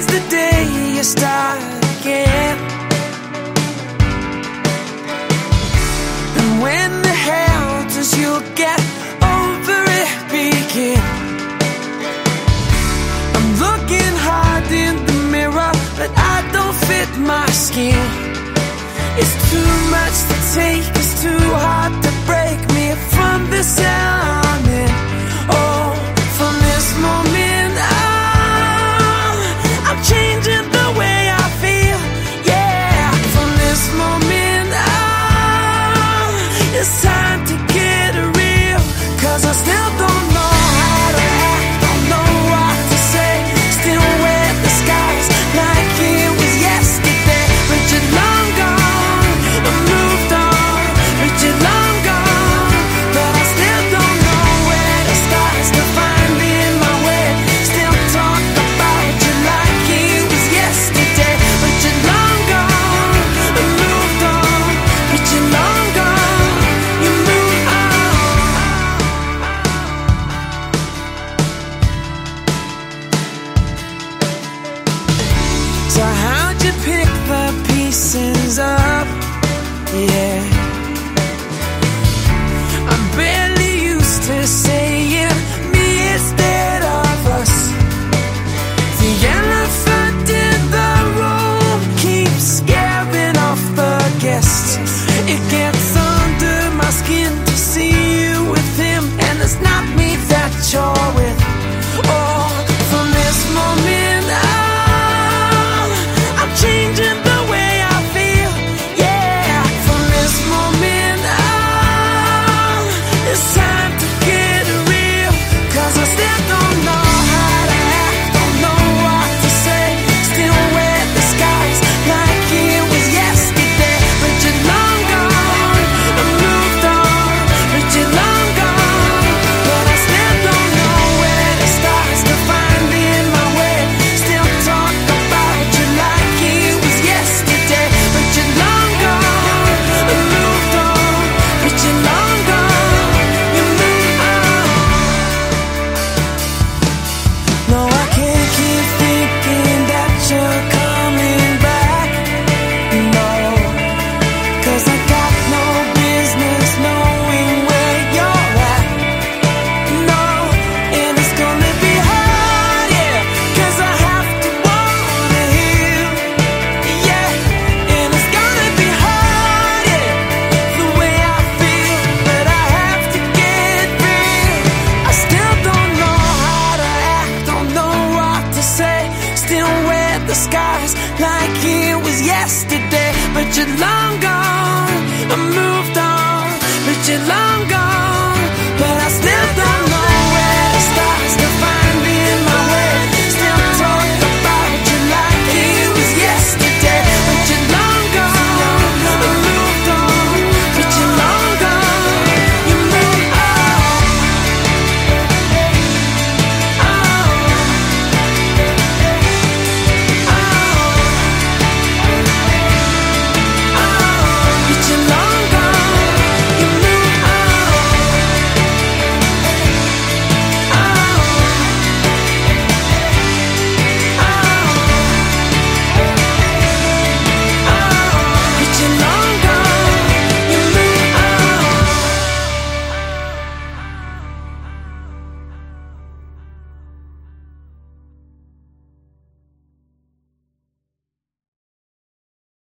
ends the day you start again. And when the hell does you get over it begin? I'm looking hard in the mirror, but I don't fit my skin. It's too much to take, it's too hard to break me from the sound. So how'd you pick the pieces up? Yeah. skies like it was yesterday. But you're long gone, I moved on, but you're long gone.